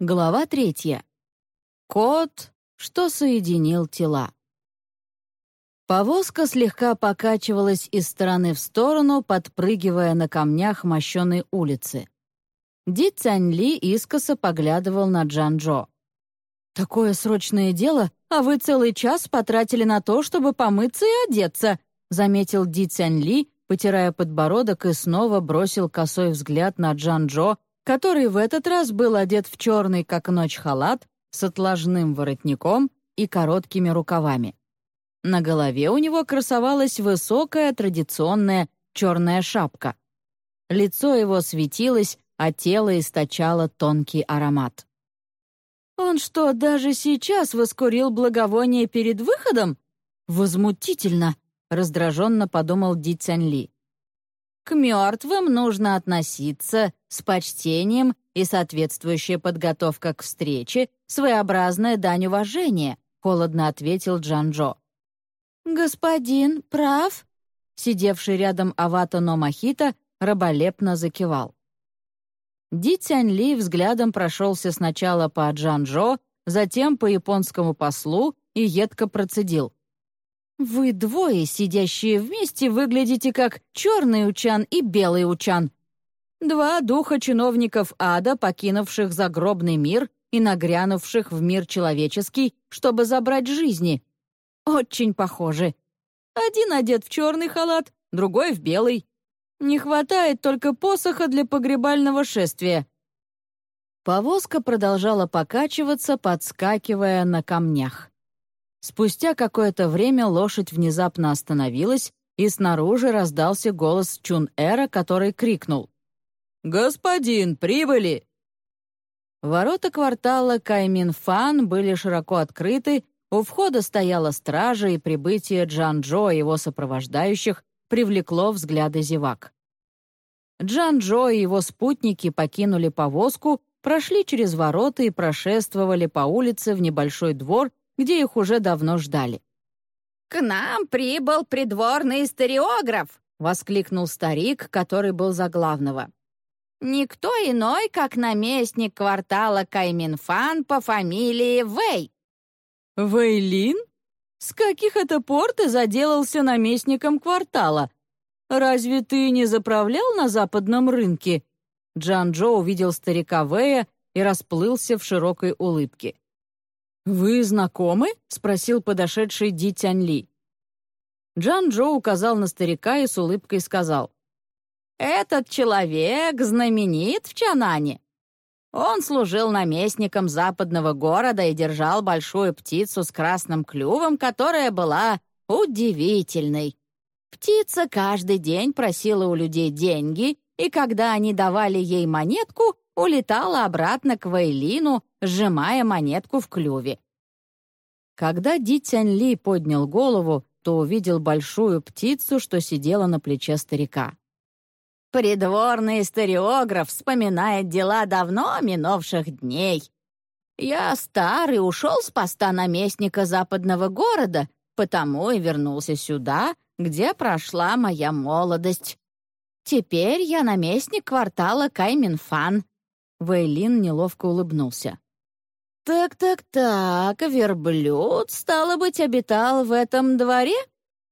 Глава третья. Кот, что соединил тела. Повозка слегка покачивалась из стороны в сторону, подпрыгивая на камнях мощеной улицы. Ди Цянь-Ли искоса поглядывал на Джан-Джо. «Такое срочное дело, а вы целый час потратили на то, чтобы помыться и одеться», заметил Ди Цянь-Ли, потирая подбородок и снова бросил косой взгляд на Джан-Джо, который в этот раз был одет в черный, как ночь, халат с отложным воротником и короткими рукавами. На голове у него красовалась высокая традиционная черная шапка. Лицо его светилось, а тело источало тонкий аромат. «Он что, даже сейчас воскурил благовоние перед выходом? Возмутительно!» — раздраженно подумал Ди Цянь к мертвым нужно относиться с почтением и соответствующая подготовка к встрече, своеобразная дань уважения», — холодно ответил Джанжо. «Господин прав?» Сидевший рядом Авата Номахита раболепно закивал. Ди Цянь взглядом прошелся сначала по Джанжо, затем по японскому послу и едко процедил. «Вы двое, сидящие вместе, выглядите как черный учан и белый учан. Два духа чиновников ада, покинувших загробный мир и нагрянувших в мир человеческий, чтобы забрать жизни. Очень похожи. Один одет в черный халат, другой в белый. Не хватает только посоха для погребального шествия». Повозка продолжала покачиваться, подскакивая на камнях. Спустя какое-то время лошадь внезапно остановилась, и снаружи раздался голос Чун-Эра, который крикнул. «Господин, прибыли!» Ворота квартала Каймин-Фан были широко открыты, у входа стояла стража, и прибытие Джан-Джо и его сопровождающих привлекло взгляды зевак. Джан-Джо и его спутники покинули повозку, прошли через ворота и прошествовали по улице в небольшой двор, где их уже давно ждали. «К нам прибыл придворный историограф!» — воскликнул старик, который был за главного. «Никто иной, как наместник квартала Кайминфан по фамилии Вэй». «Вэйлин? С каких это пор ты заделался наместником квартала? Разве ты не заправлял на западном рынке?» Джан Джо увидел старика Вэя и расплылся в широкой улыбке. «Вы знакомы?» — спросил подошедший Ди Тянь Ли. Джан Джо указал на старика и с улыбкой сказал. «Этот человек знаменит в Чанане. Он служил наместником западного города и держал большую птицу с красным клювом, которая была удивительной. Птица каждый день просила у людей деньги, и когда они давали ей монетку, улетала обратно к Вейлину, сжимая монетку в клюве. Когда Ди Тянь Ли поднял голову, то увидел большую птицу, что сидела на плече старика. «Придворный историограф вспоминает дела давно минувших дней. Я старый ушел с поста наместника западного города, потому и вернулся сюда, где прошла моя молодость. Теперь я наместник квартала Кайминфан». Вэйлин неловко улыбнулся. «Так-так-так, верблюд, стало быть, обитал в этом дворе?»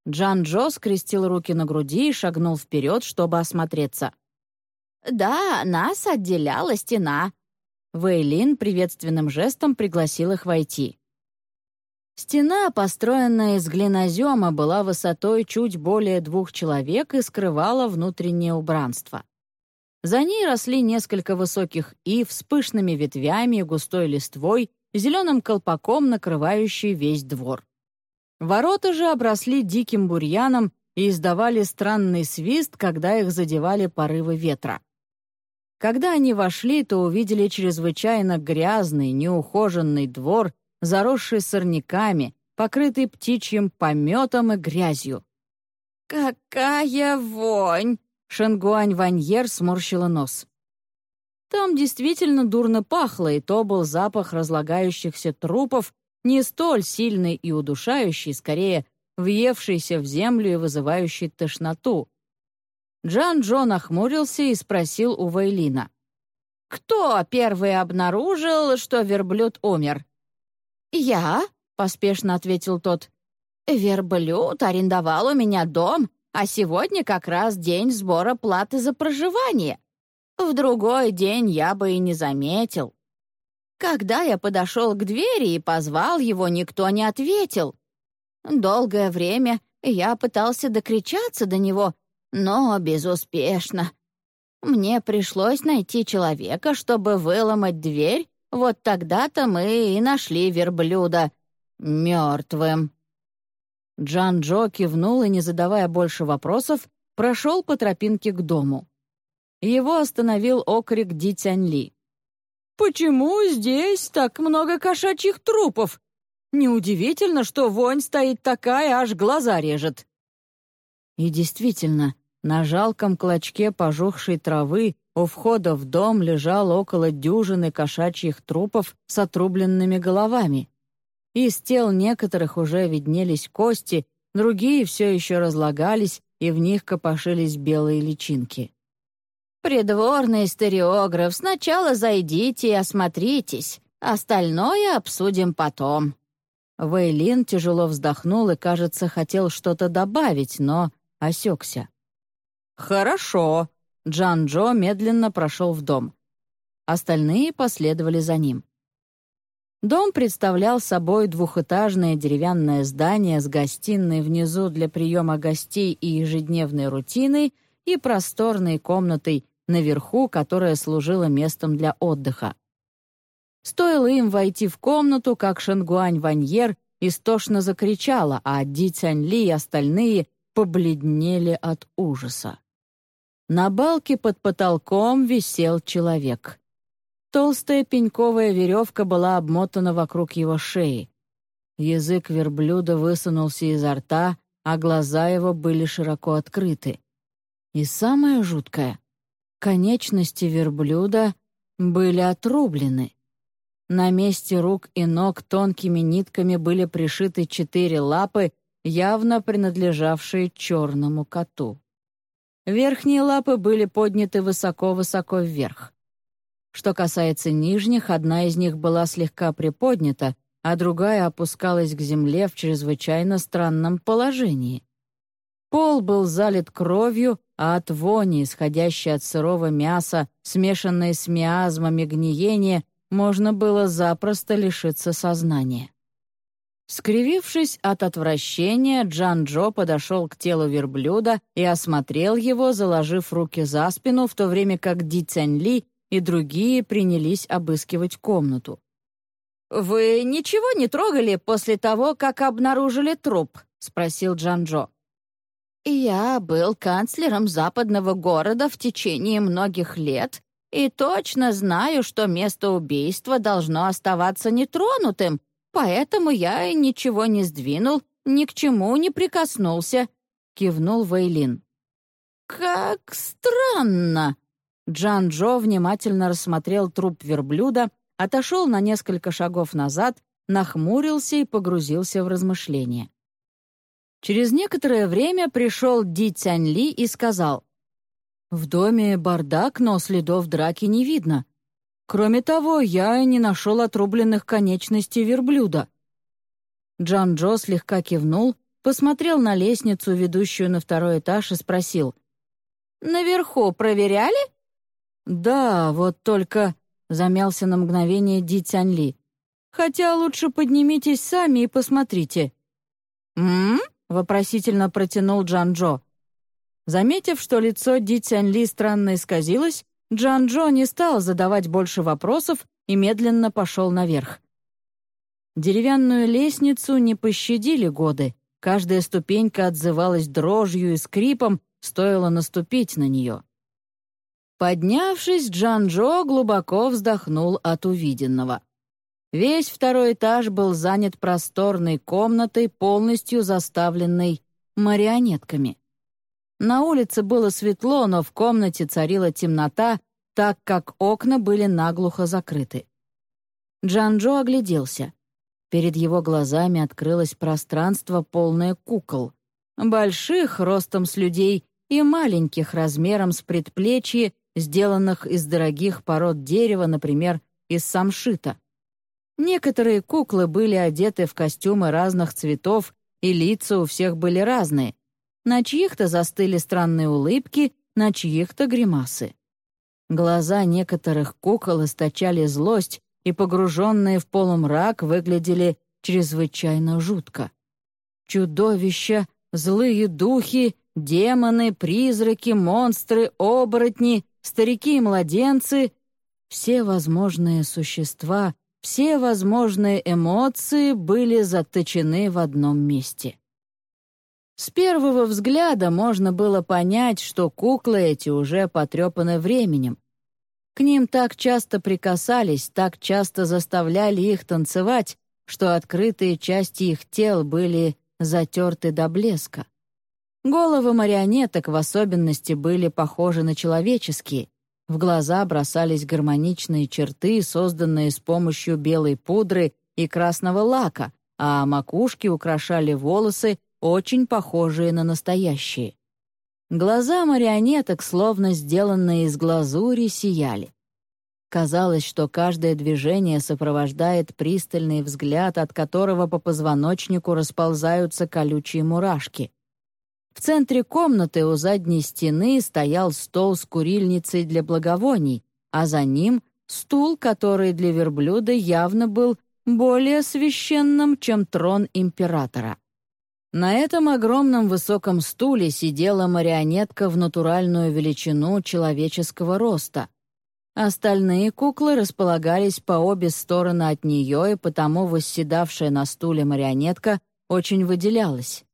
Джан Джо скрестил руки на груди и шагнул вперед, чтобы осмотреться. «Да, нас отделяла стена». Вэйлин приветственным жестом пригласил их войти. Стена, построенная из глинозема, была высотой чуть более двух человек и скрывала внутреннее убранство. За ней росли несколько высоких ив с пышными ветвями густой листвой, зеленым колпаком, накрывающий весь двор. Ворота же обросли диким бурьяном и издавали странный свист, когда их задевали порывы ветра. Когда они вошли, то увидели чрезвычайно грязный, неухоженный двор, заросший сорняками, покрытый птичьим пометом и грязью. «Какая вонь!» Шенгуань Ваньер сморщила нос. Там действительно дурно пахло, и то был запах разлагающихся трупов, не столь сильный и удушающий, скорее въевшийся в землю и вызывающий тошноту. Джан Джо нахмурился и спросил у Вейлина. кто первый обнаружил, что верблюд умер?» «Я», — поспешно ответил тот. «Верблюд арендовал у меня дом, а сегодня как раз день сбора платы за проживание. В другой день я бы и не заметил. Когда я подошел к двери и позвал его, никто не ответил. Долгое время я пытался докричаться до него, но безуспешно. Мне пришлось найти человека, чтобы выломать дверь. Вот тогда-то мы и нашли верблюда мертвым. Джан Джо кивнул и, не задавая больше вопросов, прошел по тропинке к дому. Его остановил окрик Ди Тянь Ли. «Почему здесь так много кошачьих трупов? Неудивительно, что вонь стоит такая, аж глаза режет». И действительно, на жалком клочке пожухшей травы у входа в дом лежал около дюжины кошачьих трупов с отрубленными головами. Из тел некоторых уже виднелись кости, другие все еще разлагались, и в них копошились белые личинки. «Придворный стереограф, сначала зайдите и осмотритесь. Остальное обсудим потом». Вейлин тяжело вздохнул и, кажется, хотел что-то добавить, но осекся. «Хорошо». Джан Джо медленно прошел в дом. Остальные последовали за ним. Дом представлял собой двухэтажное деревянное здание с гостиной внизу для приема гостей и ежедневной рутиной и просторной комнатой наверху, которая служила местом для отдыха. Стоило им войти в комнату, как Шангуань Ваньер истошно закричала, а Ди Цянь Ли и остальные побледнели от ужаса. На балке под потолком висел человек. Толстая пеньковая веревка была обмотана вокруг его шеи. Язык верблюда высунулся изо рта, а глаза его были широко открыты. И самое жуткое — конечности верблюда были отрублены. На месте рук и ног тонкими нитками были пришиты четыре лапы, явно принадлежавшие черному коту. Верхние лапы были подняты высоко-высоко вверх. Что касается нижних, одна из них была слегка приподнята, а другая опускалась к земле в чрезвычайно странном положении. Пол был залит кровью, а от вони, исходящей от сырого мяса, смешанной с миазмами гниения, можно было запросто лишиться сознания. Скривившись от отвращения, Джан-Джо подошел к телу верблюда и осмотрел его, заложив руки за спину, в то время как Ди Цянь-Ли и другие принялись обыскивать комнату. «Вы ничего не трогали после того, как обнаружили труп?» — спросил Джан-Джо. «Я был канцлером западного города в течение многих лет и точно знаю, что место убийства должно оставаться нетронутым, поэтому я ничего не сдвинул, ни к чему не прикоснулся», — кивнул Вейлин. «Как странно!» Джан Джо внимательно рассмотрел труп верблюда, отошел на несколько шагов назад, нахмурился и погрузился в размышления. Через некоторое время пришел Ди Цянь Ли и сказал, «В доме бардак, но следов драки не видно. Кроме того, я не нашел отрубленных конечностей верблюда». Джан Джо слегка кивнул, посмотрел на лестницу, ведущую на второй этаж, и спросил. «Наверху проверяли?» «Да, вот только...» — замялся на мгновение Ди Цянь Ли. «Хотя лучше поднимитесь сами и посмотрите». «М?», вопросительно протянул Джан Джо. Заметив, что лицо Ди Цянь Ли странно исказилось, Джан Джо не стал задавать больше вопросов и медленно пошел наверх. Деревянную лестницу не пощадили годы. Каждая ступенька отзывалась дрожью и скрипом, стоило наступить на нее. Поднявшись, Джан-Джо глубоко вздохнул от увиденного. Весь второй этаж был занят просторной комнатой, полностью заставленной марионетками. На улице было светло, но в комнате царила темнота, так как окна были наглухо закрыты. Джан-Джо огляделся. Перед его глазами открылось пространство, полное кукол. Больших, ростом с людей, и маленьких, размером с предплечье, сделанных из дорогих пород дерева, например, из самшита. Некоторые куклы были одеты в костюмы разных цветов, и лица у всех были разные. На чьих-то застыли странные улыбки, на чьих-то гримасы. Глаза некоторых кукол источали злость, и, погруженные в полумрак, выглядели чрезвычайно жутко. Чудовища, злые духи, демоны, призраки, монстры, оборотни, старики и младенцы — все возможные существа, все возможные эмоции были заточены в одном месте. С первого взгляда можно было понять, что куклы эти уже потрепаны временем. К ним так часто прикасались, так часто заставляли их танцевать, что открытые части их тел были затерты до блеска. Головы марионеток в особенности были похожи на человеческие. В глаза бросались гармоничные черты, созданные с помощью белой пудры и красного лака, а макушки украшали волосы, очень похожие на настоящие. Глаза марионеток, словно сделанные из глазури, сияли. Казалось, что каждое движение сопровождает пристальный взгляд, от которого по позвоночнику расползаются колючие мурашки. В центре комнаты у задней стены стоял стол с курильницей для благовоний, а за ним — стул, который для верблюда явно был более священным, чем трон императора. На этом огромном высоком стуле сидела марионетка в натуральную величину человеческого роста. Остальные куклы располагались по обе стороны от нее, и потому восседавшая на стуле марионетка очень выделялась.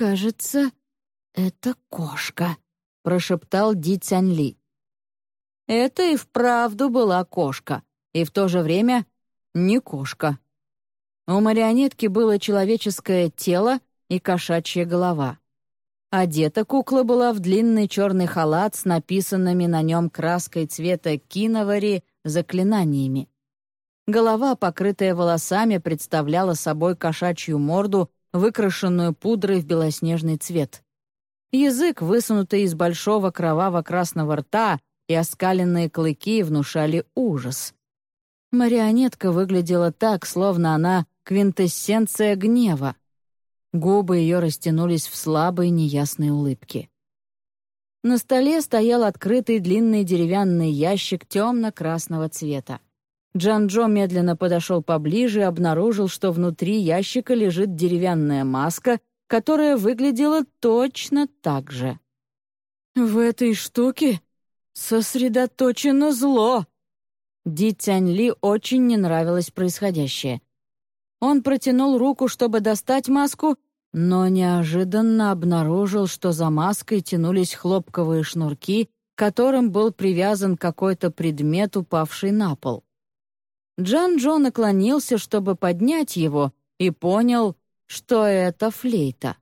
«Кажется, это кошка», — прошептал Ди Цянли. Это и вправду была кошка, и в то же время не кошка. У марионетки было человеческое тело и кошачья голова. Одета кукла была в длинный черный халат с написанными на нем краской цвета киновари заклинаниями. Голова, покрытая волосами, представляла собой кошачью морду, выкрашенную пудрой в белоснежный цвет. Язык, высунутый из большого кроваво-красного рта, и оскаленные клыки внушали ужас. Марионетка выглядела так, словно она квинтэссенция гнева. Губы ее растянулись в слабой неясной улыбке. На столе стоял открытый длинный деревянный ящик темно-красного цвета. Джан-Джо медленно подошел поближе и обнаружил, что внутри ящика лежит деревянная маска, которая выглядела точно так же. «В этой штуке сосредоточено зло!» Ди Цянь Ли очень не нравилось происходящее. Он протянул руку, чтобы достать маску, но неожиданно обнаружил, что за маской тянулись хлопковые шнурки, к которым был привязан какой-то предмет, упавший на пол. Джан Джо наклонился, чтобы поднять его, и понял, что это флейта.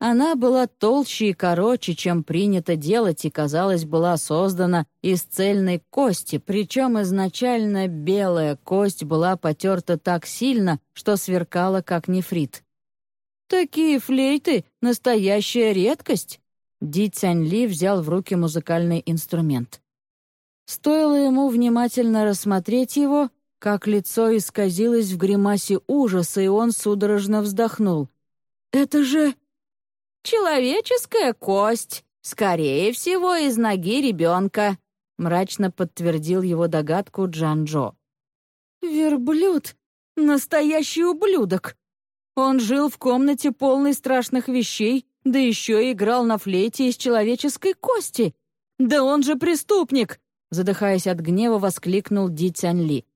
Она была толще и короче, чем принято делать, и, казалось, была создана из цельной кости, причем изначально белая кость была потерта так сильно, что сверкала, как нефрит. «Такие флейты — настоящая редкость!» Ди Цянь Ли взял в руки музыкальный инструмент. Стоило ему внимательно рассмотреть его, как лицо исказилось в гримасе ужаса, и он судорожно вздохнул. «Это же...» «Человеческая кость, скорее всего, из ноги ребенка», мрачно подтвердил его догадку Джан-Джо. «Верблюд! Настоящий ублюдок! Он жил в комнате полной страшных вещей, да еще и играл на флейте из человеческой кости! Да он же преступник!» задыхаясь от гнева, воскликнул Ди Цянь Ли.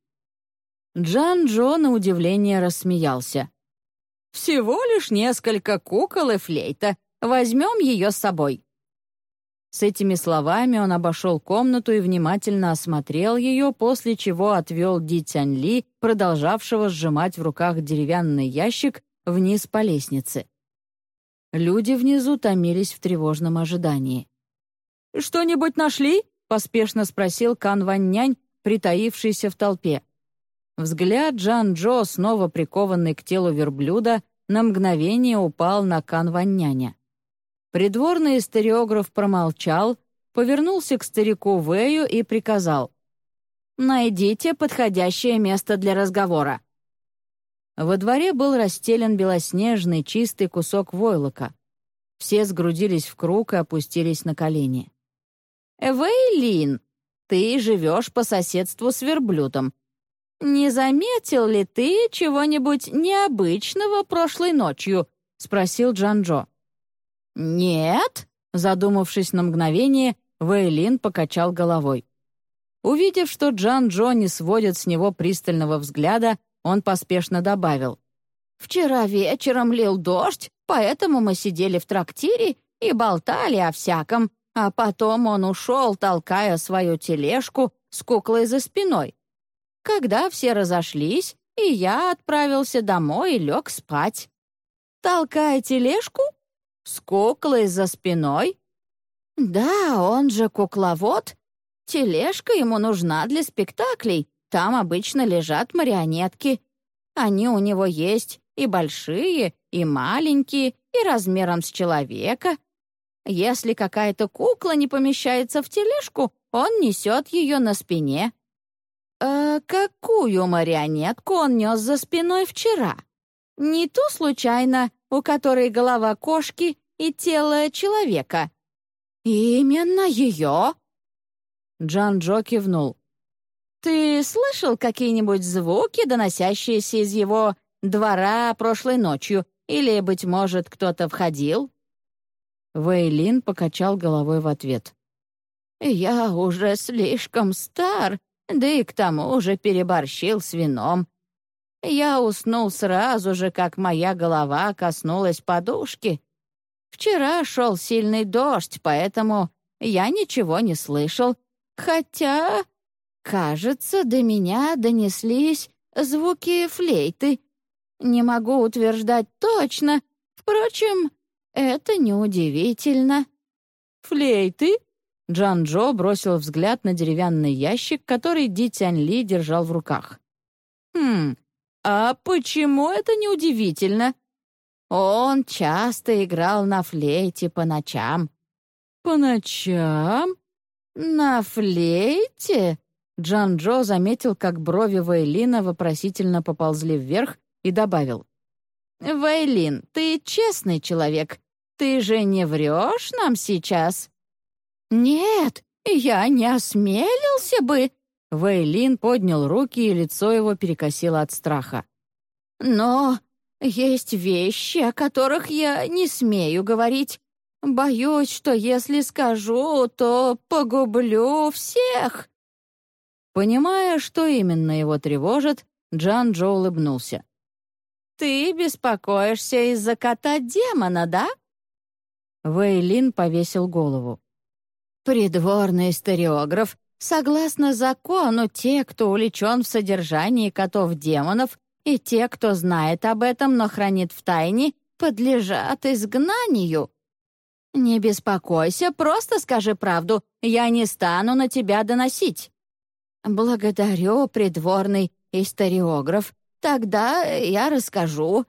Джан-Джо на удивление рассмеялся. Всего лишь несколько кукол и флейта. Возьмем ее с собой». С этими словами он обошел комнату и внимательно осмотрел ее, после чего отвел Ди Тянь Ли, продолжавшего сжимать в руках деревянный ящик, вниз по лестнице. Люди внизу томились в тревожном ожидании. «Что-нибудь нашли?» — поспешно спросил Кан Вань Нянь, притаившийся в толпе. Взгляд Джан-Джо, снова прикованный к телу верблюда, на мгновение упал на Канваняня. Придворный историограф промолчал, повернулся к старику Вэю и приказал. «Найдите подходящее место для разговора». Во дворе был расстелен белоснежный чистый кусок войлока. Все сгрудились в круг и опустились на колени. «Вейлин, ты живешь по соседству с верблюдом. Не заметил ли ты чего-нибудь необычного прошлой ночью?» — спросил Джанжо. «Нет», — задумавшись на мгновение, Вейлин покачал головой. Увидев, что Джан Джо не сводит с него пристального взгляда, он поспешно добавил. «Вчера вечером лил дождь, поэтому мы сидели в трактире и болтали о всяком, а потом он ушел, толкая свою тележку с куклой за спиной. Когда все разошлись, и я отправился домой и лег спать. Толкая тележку? С куклой за спиной? Да, он же кукловод. Тележка ему нужна для спектаклей, там обычно лежат марионетки. Они у него есть и большие, и маленькие, и размером с человека. Если какая-то кукла не помещается в тележку, он несет ее на спине. «А какую марионетку он нес за спиной вчера? Не ту, случайно, у которой голова кошки и тело человека?» «Именно ее!» Джан Джо кивнул. «Ты слышал какие-нибудь звуки, доносящиеся из его двора прошлой ночью? Или, быть может, кто-то входил?» Вейлин покачал головой в ответ. «Я уже слишком стар, да и к тому же переборщил с вином. Я уснул сразу же, как моя голова коснулась подушки. Вчера шел сильный дождь, поэтому я ничего не слышал, хотя Кажется, до меня донеслись звуки флейты. Не могу утверждать точно. Впрочем, это неудивительно. «Флейты?» Джан Джо бросил взгляд на деревянный ящик, который Ди Тянь Ли держал в руках. «Хм, а почему это неудивительно?» Он часто играл на флейте по ночам. «По ночам? На флейте?» Джан Джо заметил, как брови Вейлина вопросительно поползли вверх и добавил. «Вейлин, ты честный человек. Ты же не врешь нам сейчас?» «Нет, я не осмелился бы!» Вейлин поднял руки, и лицо его перекосило от страха. «Но есть вещи, о которых я не смею говорить. Боюсь, что если скажу, то погублю всех». Понимая, что именно его тревожит, Джан Джо улыбнулся. «Ты беспокоишься из-за кота-демона, да?» Вейлин повесил голову. «Придворный историограф, согласно закону, те, кто увлечен в содержании котов-демонов, и те, кто знает об этом, но хранит в тайне, подлежат изгнанию. Не беспокойся, просто скажи правду, я не стану на тебя доносить». «Благодарю, придворный историограф. Тогда я расскажу».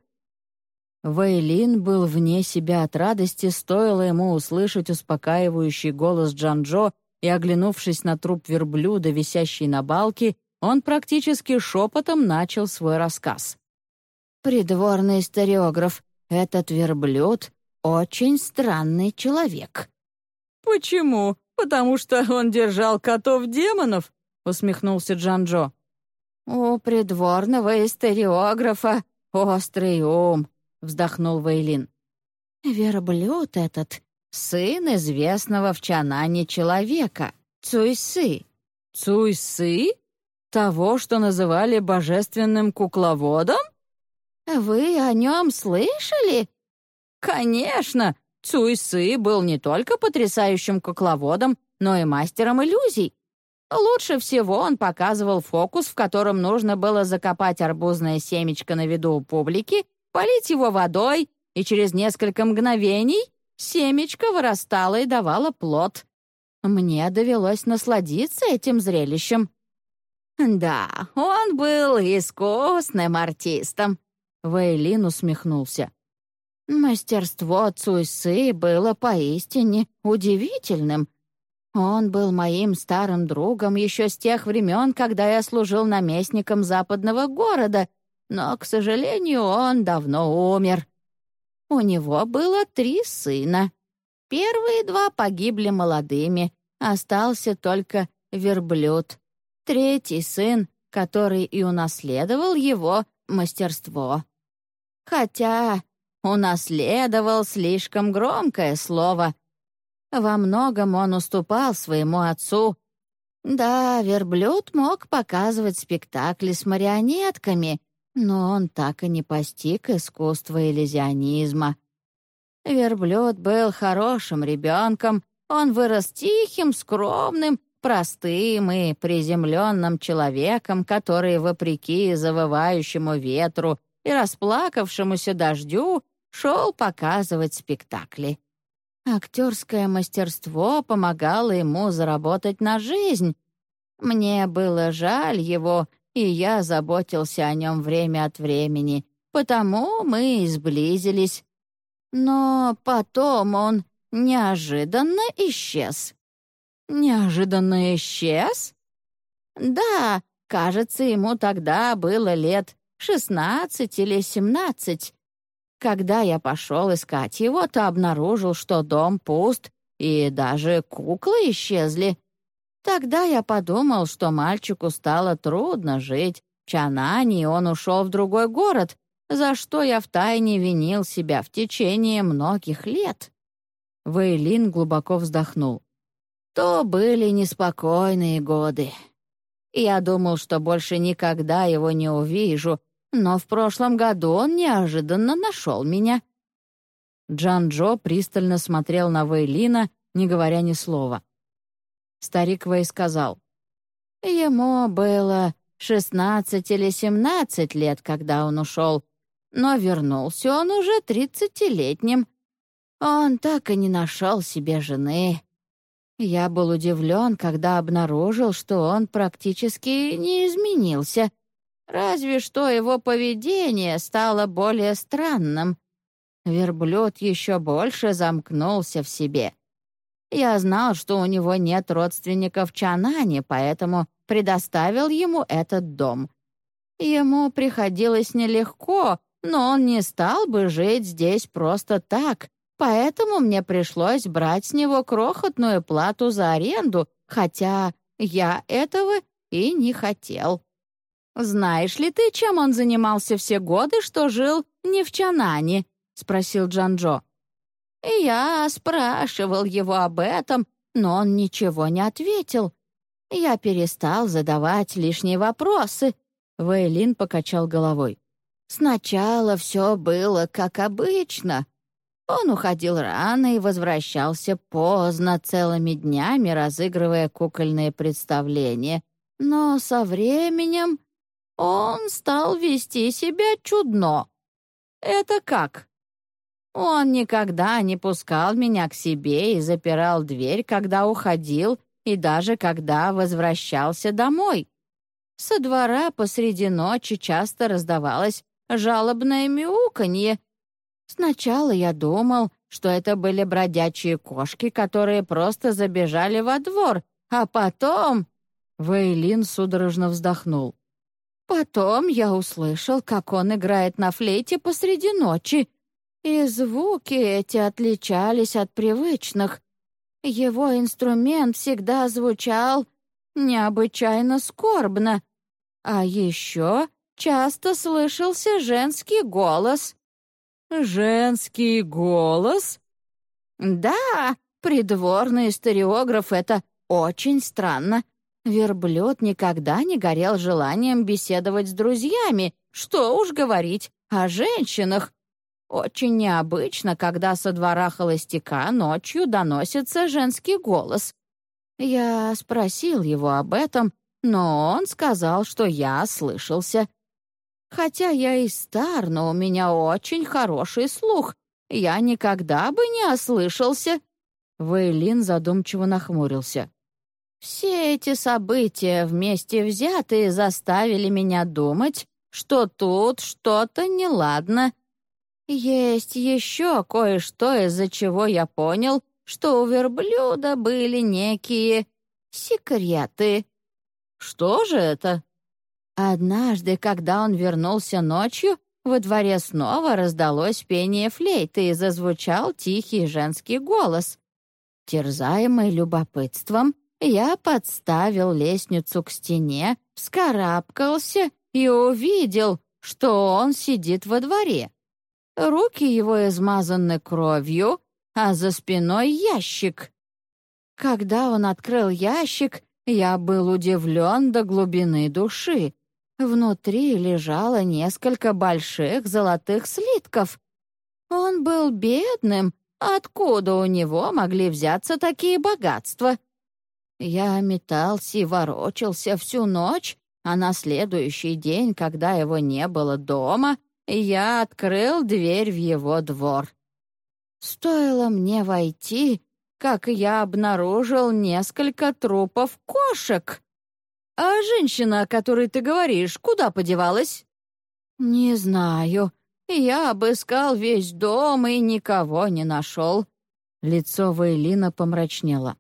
Вейлин был вне себя от радости, стоило ему услышать успокаивающий голос Джанжо, и, оглянувшись на труп верблюда, висящий на балке, он практически шепотом начал свой рассказ. «Придворный историограф, этот верблюд — очень странный человек». «Почему? Потому что он держал котов-демонов?» — усмехнулся Джанжо. «У придворного историографа острый ум», — вздохнул Вейлин. «Верблюд этот — сын известного в Чанане человека, Цуйсы». «Цуйсы? Того, что называли божественным кукловодом?» «Вы о нем слышали?» «Конечно! Цуйсы был не только потрясающим кукловодом, но и мастером иллюзий. Лучше всего он показывал фокус, в котором нужно было закопать арбузное семечко на виду у публики, полить его водой, и через несколько мгновений семечко вырастало и давало плод. Мне довелось насладиться этим зрелищем. «Да, он был искусным артистом», — Вейлин усмехнулся. «Мастерство Цуйсы было поистине удивительным. Он был моим старым другом еще с тех времен, когда я служил наместником западного города, но, к сожалению, он давно умер. У него было три сына. Первые два погибли молодыми, остался только верблюд. Третий сын, который и унаследовал его мастерство. Хотя унаследовал слишком громкое слово. Во многом он уступал своему отцу. Да, верблюд мог показывать спектакли с марионетками, но он так и не постиг искусства иллюзионизма. Верблюд был хорошим ребенком, он вырос тихим, скромным, простым и приземленным человеком, который, вопреки завывающему ветру и расплакавшемуся дождю, шел показывать спектакли. Актерское мастерство помогало ему заработать на жизнь. Мне было жаль его и я заботился о нем время от времени, потому мы и сблизились. Но потом он неожиданно исчез. Неожиданно исчез? Да, кажется, ему тогда было лет шестнадцать или семнадцать. Когда я пошел искать его, то обнаружил, что дом пуст, и даже куклы исчезли. Тогда я подумал, что мальчику стало трудно жить. В Чанане он ушел в другой город, за что я втайне винил себя в течение многих лет. Вейлин глубоко вздохнул. То были неспокойные годы. Я думал, что больше никогда его не увижу, но в прошлом году он неожиданно нашел меня. Джан Джо пристально смотрел на Вейлина, не говоря ни слова. Старик Вэй сказал. Ему было шестнадцать или семнадцать лет, когда он ушел, но вернулся он уже тридцатилетним. Он так и не нашел себе жены. Я был удивлен, когда обнаружил, что он практически не изменился, разве что его поведение стало более странным. Верблюд еще больше замкнулся в себе. Я знал, что у него нет родственников в Чанане, поэтому предоставил ему этот дом. Ему приходилось нелегко, но он не стал бы жить здесь просто так, поэтому мне пришлось брать с него крохотную плату за аренду, хотя я этого и не хотел. «Знаешь ли ты, чем он занимался все годы, что жил не в Чанане?» — спросил Джанжо. Я спрашивал его об этом, но он ничего не ответил. Я перестал задавать лишние вопросы. Вейлин покачал головой. Сначала все было как обычно. Он уходил рано и возвращался поздно, целыми днями разыгрывая кукольные представления. Но со временем он стал вести себя чудно. «Это как?» Он никогда не пускал меня к себе и запирал дверь, когда уходил и даже когда возвращался домой. Со двора посреди ночи часто раздавалось жалобное мяуканье. Сначала я думал, что это были бродячие кошки, которые просто забежали во двор, а потом... Вейлин судорожно вздохнул. Потом я услышал, как он играет на флейте посреди ночи, и звуки эти отличались от привычных. Его инструмент всегда звучал необычайно скорбно, а еще часто слышался женский голос. «Женский голос?» «Да, придворный историограф — это очень странно. Верблюд никогда не горел желанием беседовать с друзьями, что уж говорить о женщинах. Очень необычно, когда со двора холостяка ночью доносится женский голос. Я спросил его об этом, но он сказал, что я слышался. Хотя я и стар, но у меня очень хороший слух. Я никогда бы не ослышался. Вейлин задумчиво нахмурился. Все эти события вместе взятые заставили меня думать, что тут что-то неладно, есть еще кое-что, из-за чего я понял, что у верблюда были некие секреты. Что же это? Однажды, когда он вернулся ночью, во дворе снова раздалось пение флейты и зазвучал тихий женский голос. Терзаемый любопытством, я подставил лестницу к стене, вскарабкался и увидел, что он сидит во дворе. Руки его измазаны кровью, а за спиной ящик. Когда он открыл ящик, я был удивлен до глубины души. Внутри лежало несколько больших золотых слитков. Он был бедным, откуда у него могли взяться такие богатства? Я метался и ворочался всю ночь, а на следующий день, когда его не было дома, я открыл дверь в его двор. Стоило мне войти, как я обнаружил несколько трупов кошек. «А женщина, о которой ты говоришь, куда подевалась?» «Не знаю. Я обыскал весь дом и никого не нашел». Лицо Вейлина помрачнело.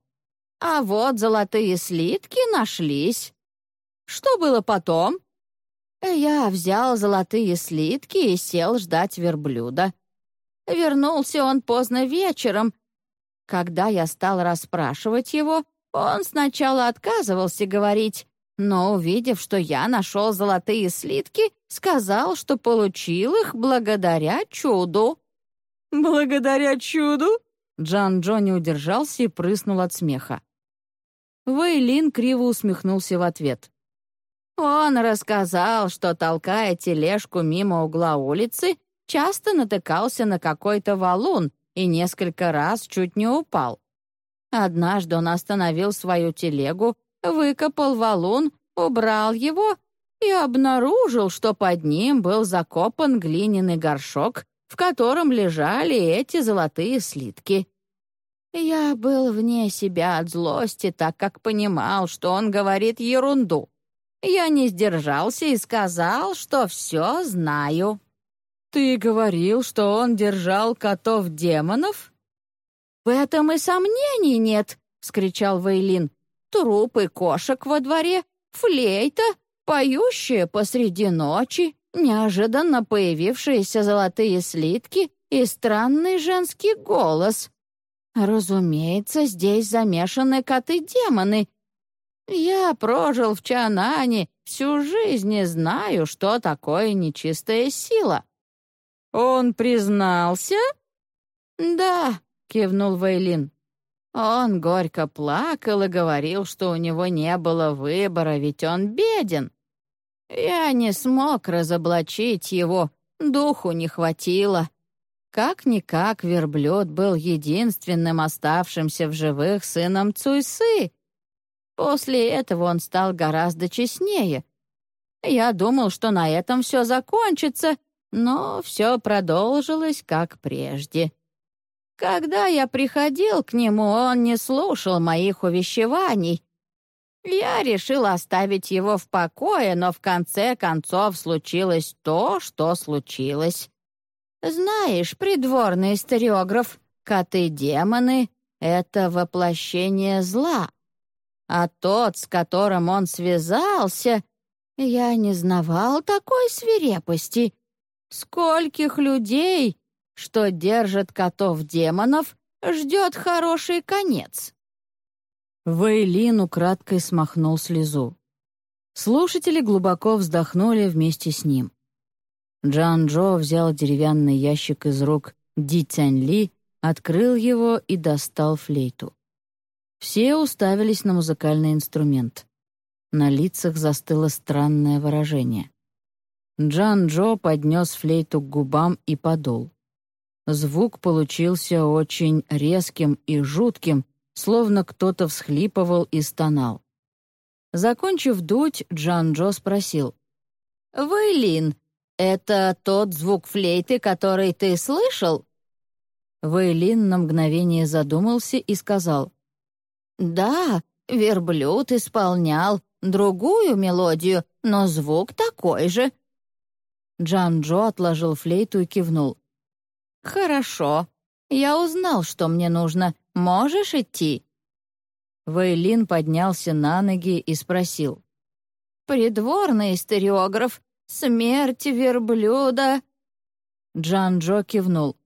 «А вот золотые слитки нашлись». «Что было потом?» Я взял золотые слитки и сел ждать верблюда. Вернулся он поздно вечером. Когда я стал расспрашивать его, он сначала отказывался говорить, но, увидев, что я нашел золотые слитки, сказал, что получил их благодаря чуду». «Благодаря чуду?» Джан Джо не удержался и прыснул от смеха. Вэйлин криво усмехнулся в ответ. Он рассказал, что, толкая тележку мимо угла улицы, часто натыкался на какой-то валун и несколько раз чуть не упал. Однажды он остановил свою телегу выкопал валун, убрал его и обнаружил, что под ним был закопан глиняный горшок, в котором лежали эти золотые слитки. Я был вне себя от злости, так как понимал, что он говорит ерунду. Я не сдержался и сказал, что все знаю. «Ты говорил, что он держал котов-демонов?» «В этом и сомнений нет», — скричал Вейлин трупы кошек во дворе, флейта, поющая посреди ночи, неожиданно появившиеся золотые слитки и странный женский голос. Разумеется, здесь замешаны коты-демоны. Я прожил в Чанане всю жизнь и знаю, что такое нечистая сила. Он признался? Да, кивнул Вейлин. Он горько плакал и говорил, что у него не было выбора, ведь он беден. Я не смог разоблачить его, духу не хватило. Как-никак верблюд был единственным оставшимся в живых сыном Цуйсы. После этого он стал гораздо честнее. Я думал, что на этом все закончится, но все продолжилось как прежде. Когда я приходил к нему, он не слушал моих увещеваний. Я решил оставить его в покое, но в конце концов случилось то, что случилось. Знаешь, придворный историограф, коты-демоны — это воплощение зла. А тот, с которым он связался, я не знавал такой свирепости. Скольких людей что держит котов-демонов, ждет хороший конец». Вейлин украдкой смахнул слезу. Слушатели глубоко вздохнули вместе с ним. Джан Джо взял деревянный ящик из рук Ди Цянь Ли, открыл его и достал флейту. Все уставились на музыкальный инструмент. На лицах застыло странное выражение. Джан Джо поднес флейту к губам и подул. Звук получился очень резким и жутким, словно кто-то всхлипывал и стонал. Закончив дуть, Джан-Джо спросил. «Вэйлин, это тот звук флейты, который ты слышал?» Вэйлин на мгновение задумался и сказал. «Да, верблюд исполнял другую мелодию, но звук такой же». Джан-Джо отложил флейту и кивнул. «Хорошо. Я узнал, что мне нужно. можешь идти?» Вейлин поднялся на ноги и спросил. «Придворный историограф, смерть верблюда!» Джан-Джо кивнул.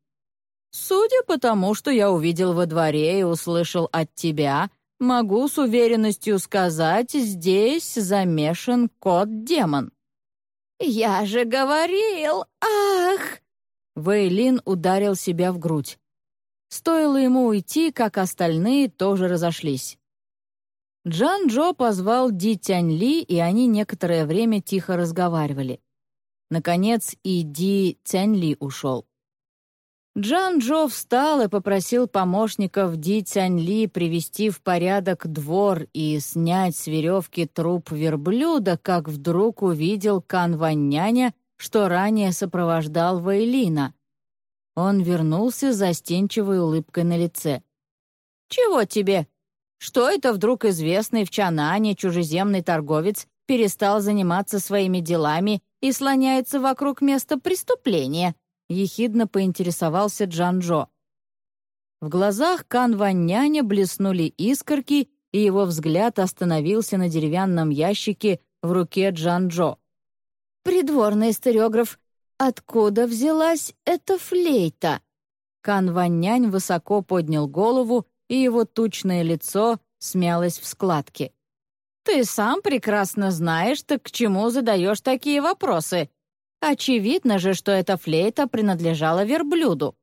«Судя по тому, что я увидел во дворе и услышал от тебя, могу с уверенностью сказать, здесь замешан кот-демон». «Я же говорил! Ах!» Вейлин ударил себя в грудь. Стоило ему уйти, как остальные тоже разошлись. Джан Джо позвал Ди Тянь Ли, и они некоторое время тихо разговаривали. Наконец и Ди Тянь Ли ушел. Джан Джо встал и попросил помощников Ди Тянь Ли привести в порядок двор и снять с веревки труп верблюда, как вдруг увидел Кан Ваняня, что ранее сопровождал Вейлина. Он вернулся с застенчивой улыбкой на лице. «Чего тебе?» Что это вдруг известный в Чанане чужеземный торговец перестал заниматься своими делами и слоняется вокруг места преступления?» — ехидно поинтересовался Джанжо. В глазах Кан Ваняня блеснули искорки, и его взгляд остановился на деревянном ящике в руке Джанжо. «Придворный историограф, откуда взялась эта флейта?» Кан Ваннянь высоко поднял голову и его тучное лицо смялось в складке. «Ты сам прекрасно знаешь, так к чему задаешь такие вопросы? Очевидно же, что эта флейта принадлежала верблюду».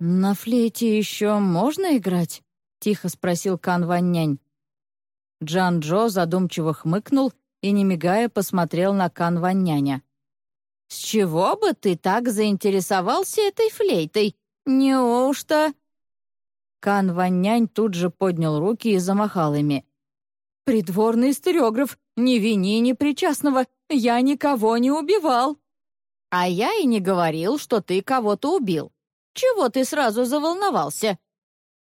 «На флейте еще можно играть?» — тихо спросил Кан Ваннянь. Джан Джо задумчиво хмыкнул и, не мигая, посмотрел на Кан Ванняня. «С чего бы ты так заинтересовался этой флейтой? Неужто...» Кан Ваннянь тут же поднял руки и замахал ими. «Придворный историограф, не вини непричастного, я никого не убивал!» «А я и не говорил, что ты кого-то убил. Чего ты сразу заволновался?»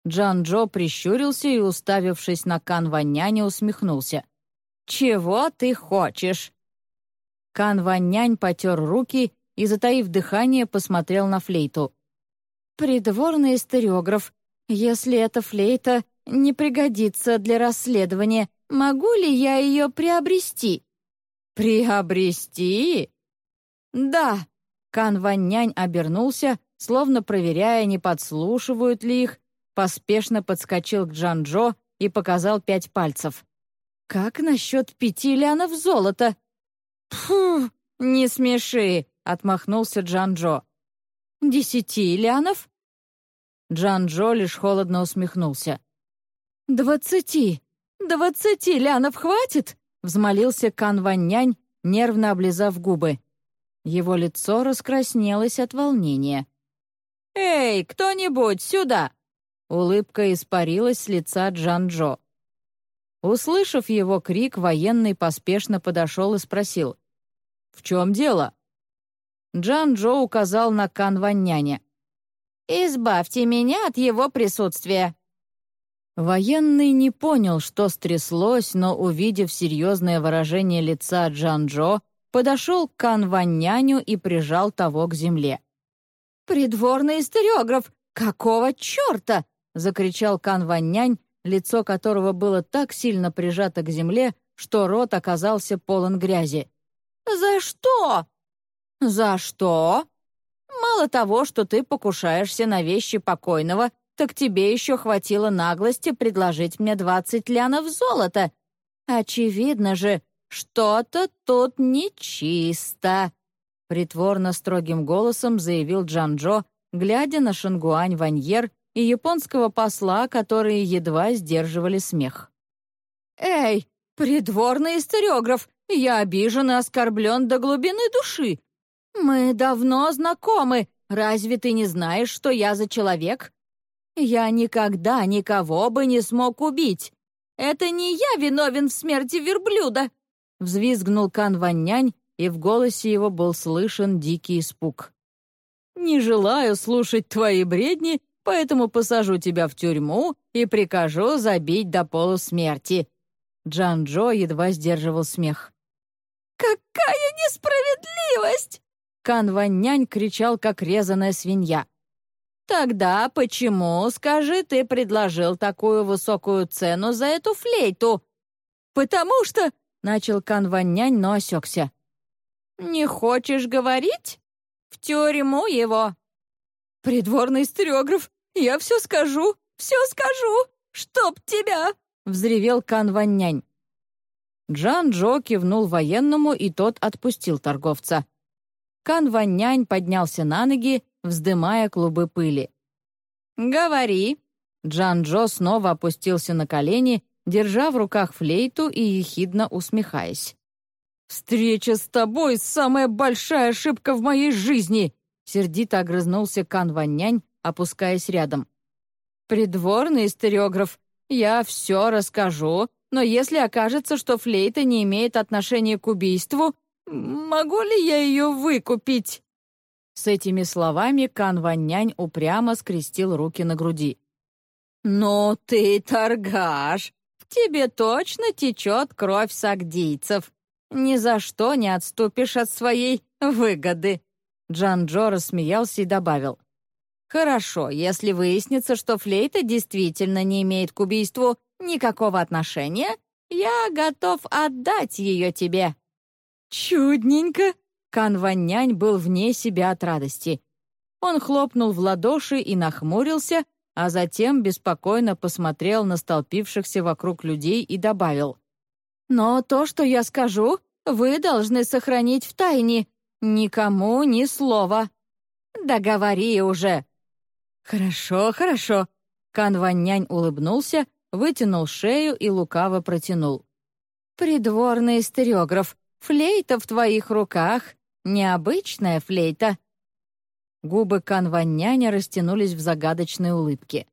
Джан Джо прищурился и, уставившись на Кан Ванняня, усмехнулся. «Чего ты хочешь?» Кан Ваннянь потер руки и, затаив дыхание, посмотрел на флейту. «Придворный историограф, если эта флейта не пригодится для расследования, могу ли я ее приобрести?» «Приобрести?» «Да». Кан Ваннянь обернулся, словно проверяя, не подслушивают ли их, поспешно подскочил к Джанжо и показал пять пальцев. «Как насчет пяти лянов золота?» «Фу, не смеши», — отмахнулся Джанжо. «Десяти лянов?» Джан Джо лишь холодно усмехнулся. «Двадцати! Двадцати лянов хватит?» — взмолился Кан Ваннянь, нервно облизав губы. Его лицо раскраснелось от волнения. «Эй, кто-нибудь, сюда!» Улыбка испарилась с лица Джан Джо. Услышав его крик, военный поспешно подошел и спросил. «В чем дело?» Джан Джо указал на Кан Ванняня. Избавьте меня от его присутствия». Военный не понял, что стряслось, но, увидев серьезное выражение лица Джан-Джо, подошел к Кан Ванняню и прижал того к земле. «Придворный историограф! Какого черта?» — закричал Кан Ваннянь, лицо которого было так сильно прижато к земле, что рот оказался полон грязи. «За что?» «За что?» Мало того, что ты покушаешься на вещи покойного, так тебе еще хватило наглости предложить мне двадцать лянов золота. Очевидно же, что-то тут нечисто», — притворно строгим голосом заявил Джанжо, глядя на Шангуань Ваньер и японского посла, которые едва сдерживали смех. «Эй, придворный историограф, я обижен и оскорблен до глубины души. «Мы давно знакомы. Разве ты не знаешь, что я за человек? Я никогда никого бы не смог убить. Это не я виновен в смерти верблюда!» Взвизгнул Кан Ваннянь, и в голосе его был слышен дикий испуг. «Не желаю слушать твои бредни, поэтому посажу тебя в тюрьму и прикажу забить до полусмерти». Джан-Джо едва сдерживал смех. «Какая несправедливость!» Кан Ваннянь кричал, как резаная свинья. Тогда почему, скажи, ты предложил такую высокую цену за эту флейту? Потому что... Начал Канваннянь, но осекся. «Не хочешь говорить? В тюрьму его!» «Придворный стереограф, я все скажу, все скажу! Чтоб тебя!» — взревел Канваннянь. Джан Джо кивнул военному, и тот отпустил торговца. Канваннянь поднялся на ноги, вздымая клубы пыли. «Говори!» Джан Джо снова опустился на колени, держа в руках флейту и ехидно усмехаясь. «Встреча с тобой — самая большая ошибка в моей жизни!» Сердито огрызнулся Кан Ваннянь, опускаясь рядом. «Придворный стереограф, я все расскажу, но если окажется, что флейта не имеет отношения к убийству, могу ли я ее выкупить?» С этими словами Кан Ваннянь упрямо скрестил руки на груди. «Ну ты торгаш! Тебе точно течет кровь сагдийцев. Ни за что не отступишь от своей выгоды!» Джан Джо рассмеялся и добавил. «Хорошо, если выяснится, что флейта действительно не имеет к убийству никакого отношения, я готов отдать ее тебе». «Чудненько!» Кан Ваннянь был вне себя от радости. Он хлопнул в ладоши и нахмурился, а затем беспокойно посмотрел на столпившихся вокруг людей и добавил. «Но то, что я скажу, вы должны сохранить в тайне. Никому ни слова. Договори уже!» «Хорошо, хорошо». Кан Ваннянь улыбнулся, вытянул шею и лукаво протянул. «Придворный стереограф, флейта в твоих руках. Необычная флейта». Губы Канваняня растянулись в загадочной улыбке.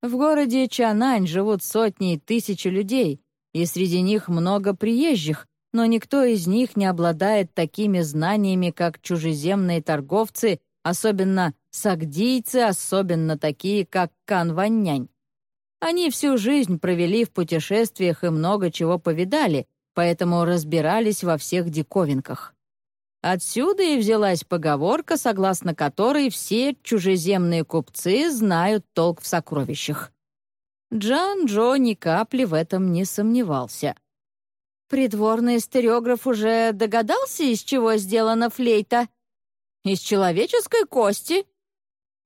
В городе Чанань живут сотни и тысячи людей, и среди них много приезжих, но никто из них не обладает такими знаниями, как чужеземные торговцы, особенно сагдийцы, особенно такие, как Канваннянь. Они всю жизнь провели в путешествиях и много чего повидали, поэтому разбирались во всех диковинках. Отсюда и взялась поговорка, согласно которой все чужеземные купцы знают толк в сокровищах. Джан Джо ни капли в этом не сомневался. «Придворный стереограф уже догадался, из чего сделана флейта?» «Из человеческой кости?»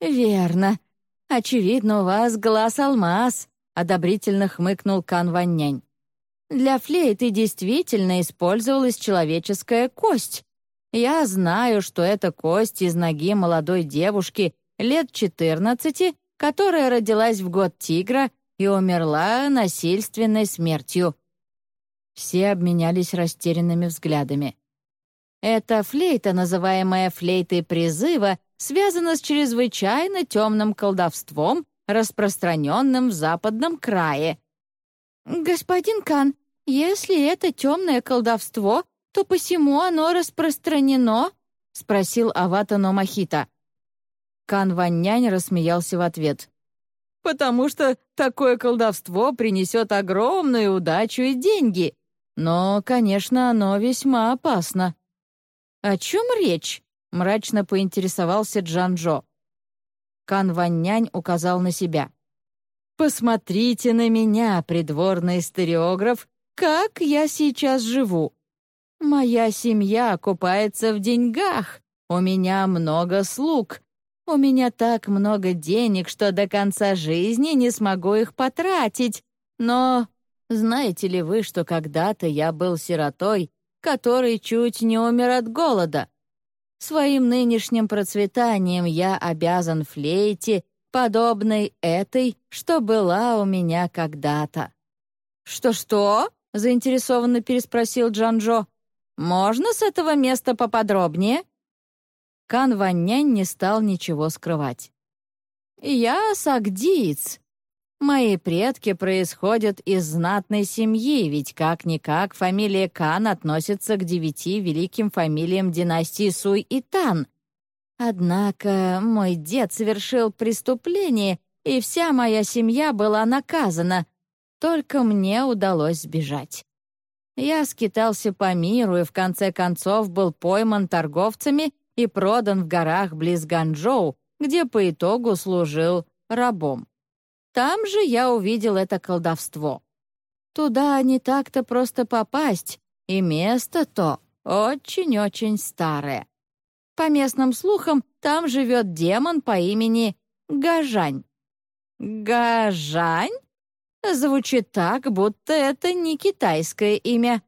«Верно. Очевидно, у вас глаз алмаз», — одобрительно хмыкнул Кан Ваннянь. «Для флейты действительно использовалась человеческая кость. Я знаю, что это кость из ноги молодой девушки лет 14, которая родилась в год тигра и умерла насильственной смертью. Все обменялись растерянными взглядами. Эта флейта, называемая флейтой призыва, связана с чрезвычайно темным колдовством, распространенным в западном крае. «Господин Кан, если это темное колдовство, то посему оно распространено?» — спросил Авата Номахита. Кан рассмеялся в ответ потому что такое колдовство принесет огромную удачу и деньги. Но, конечно, оно весьма опасно». «О чем речь?» — мрачно поинтересовался Джанжо. Кан Ваннянь указал на себя. «Посмотрите на меня, придворный стереограф, как я сейчас живу. Моя семья купается в деньгах, у меня много слуг, у меня так много денег, что до конца жизни не смогу их потратить. Но знаете ли вы, что когда-то я был сиротой, который чуть не умер от голода? Своим нынешним процветанием я обязан флейте, подобной этой, что была у меня когда-то». «Что-что?» — заинтересованно переспросил Джанжо. «Можно с этого места поподробнее?» Кан Ваннянь не стал ничего скрывать. «Я сагдиец. Мои предки происходят из знатной семьи, ведь как-никак фамилия Кан относится к девяти великим фамилиям династии Суй и Тан. Однако мой дед совершил преступление, и вся моя семья была наказана. Только мне удалось сбежать. Я скитался по миру и в конце концов был пойман торговцами и продан в горах близ Ганчжоу, где по итогу служил рабом. Там же я увидел это колдовство. Туда не так-то просто попасть, и место то очень-очень старое. По местным слухам, там живет демон по имени Гажань. Гажань? Звучит так, будто это не китайское имя.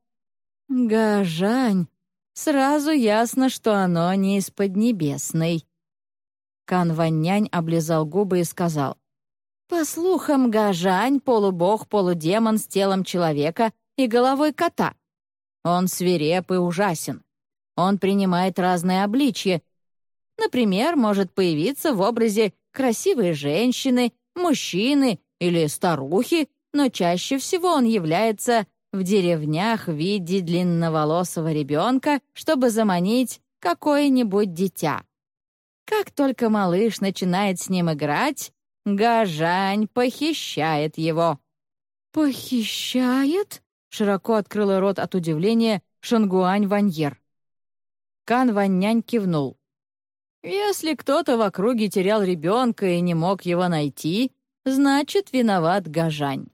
Гажань. Сразу ясно, что оно не из Поднебесной. Кан Ваннянь облизал губы и сказал. «По слухам, Гажань — полубог-полудемон с телом человека и головой кота. Он свиреп и ужасен. Он принимает разные обличья. Например, может появиться в образе красивой женщины, мужчины или старухи, но чаще всего он является в деревнях в виде длинноволосого ребенка, чтобы заманить какое-нибудь дитя. Как только малыш начинает с ним играть, Гажань похищает его. «Похищает?» — широко открыла рот от удивления Шангуань Ваньер. Кан Ваннянь кивнул. «Если кто-то в округе терял ребенка и не мог его найти, значит, виноват Гажань.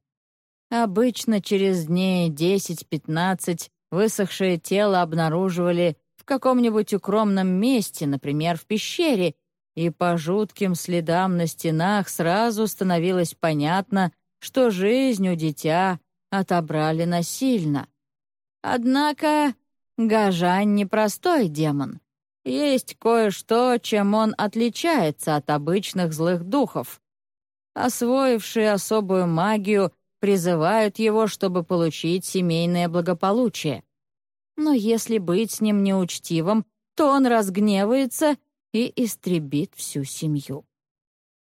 Обычно через дней 10-15 высохшее тело обнаруживали в каком-нибудь укромном месте, например, в пещере, и по жутким следам на стенах сразу становилось понятно, что жизнь у дитя отобрали насильно. Однако Гажань — непростой демон. Есть кое-что, чем он отличается от обычных злых духов. Освоившие особую магию призывают его, чтобы получить семейное благополучие. Но если быть с ним неучтивым, то он разгневается и истребит всю семью.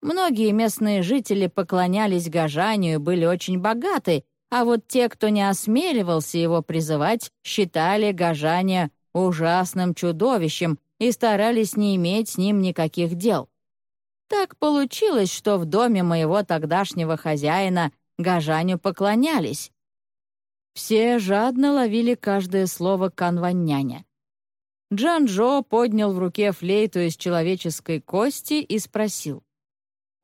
Многие местные жители поклонялись Гажанию и были очень богаты, а вот те, кто не осмеливался его призывать, считали Гажания ужасным чудовищем и старались не иметь с ним никаких дел. Так получилось, что в доме моего тогдашнего хозяина Гажаню поклонялись. Все жадно ловили каждое слово канваняня. Джан-Джо поднял в руке флейту из человеческой кости и спросил.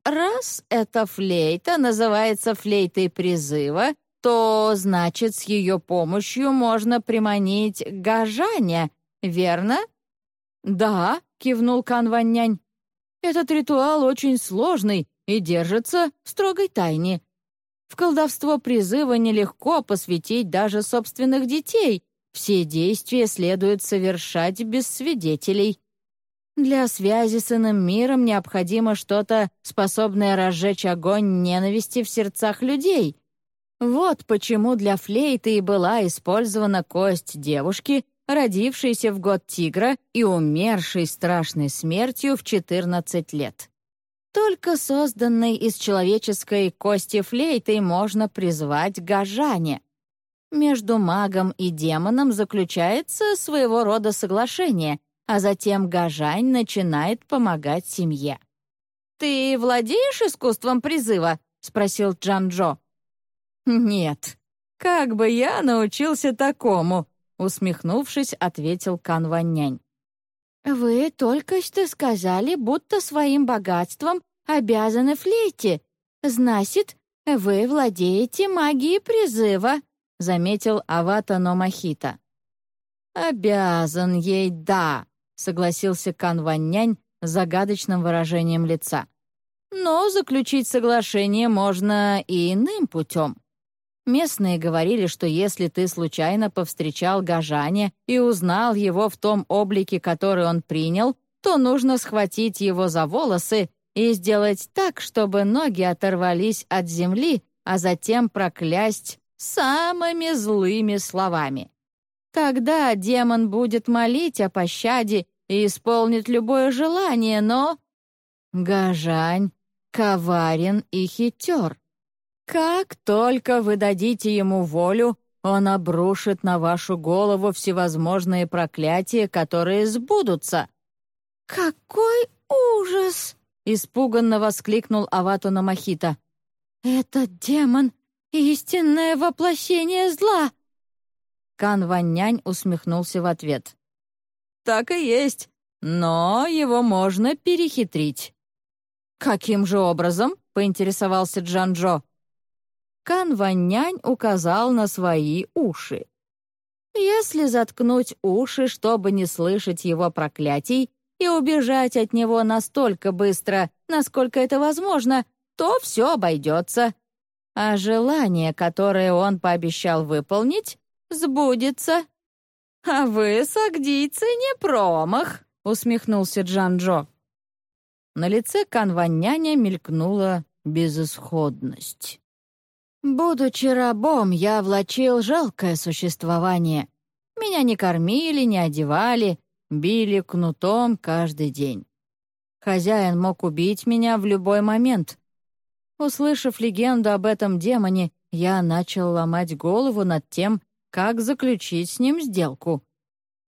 «Раз эта флейта называется флейтой призыва, то, значит, с ее помощью можно приманить гажаня, верно?» «Да», — кивнул Кан Ваннянь. «Этот ритуал очень сложный и держится в строгой тайне. В колдовство призыва нелегко посвятить даже собственных детей. Все действия следует совершать без свидетелей. Для связи с иным миром необходимо что-то, способное разжечь огонь ненависти в сердцах людей. Вот почему для флейты и была использована кость девушки, родившейся в год тигра и умершей страшной смертью в 14 лет. Только созданной из человеческой кости флейтой можно призвать гажане. Между магом и демоном заключается своего рода соглашение, а затем гажань начинает помогать семье. «Ты владеешь искусством призыва?» — спросил Джан-Джо. «Нет. Как бы я научился такому?» — усмехнувшись, ответил Кан. «Вы только что сказали, будто своим богатством обязаны флейте. Значит, вы владеете магией призыва», — заметил Авата Номахита. «Обязан ей, да», — согласился Кан с загадочным выражением лица. «Но заключить соглашение можно и иным путем. Местные говорили, что если ты случайно повстречал Гажане и узнал его в том облике, который он принял, то нужно схватить его за волосы и сделать так, чтобы ноги оторвались от земли, а затем проклясть самыми злыми словами. Тогда демон будет молить о пощаде и исполнит любое желание, но... Гажань коварен и хитер. Как только вы дадите ему волю, он обрушит на вашу голову всевозможные проклятия, которые сбудутся». «Какой ужас!» — испуганно воскликнул Аватуна Махита. «Этот демон — истинное воплощение зла!» Кан Ваннянь усмехнулся в ответ. «Так и есть, но его можно перехитрить. «Каким же образом?» — поинтересовался Джанжо. Кан Ваннянь указал на свои уши. «Если заткнуть уши, чтобы не слышать его проклятий, и убежать от него настолько быстро, насколько это возможно, то все обойдется. А желание, которое он пообещал выполнить, сбудется. «А вы, сагдийцы, не промах», — усмехнулся Джанжо. На лице канваняня мелькнула безысходность. «Будучи рабом, я влачил жалкое существование. Меня не кормили, не одевали, били кнутом каждый день. Хозяин мог убить меня в любой момент. Услышав легенду об этом демоне, я начал ломать голову над тем, как заключить с ним сделку.